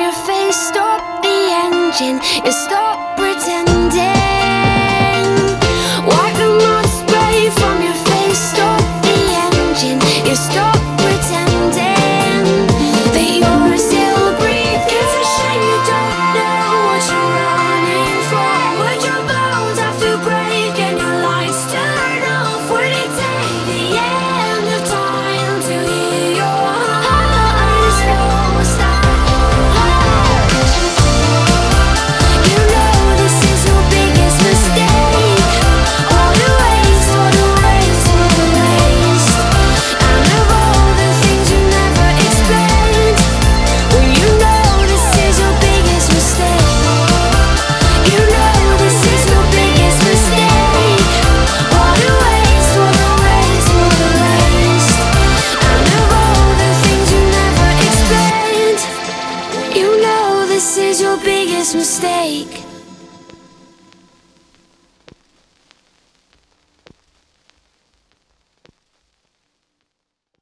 your face, stop the engine. You stop pretending. Mistake.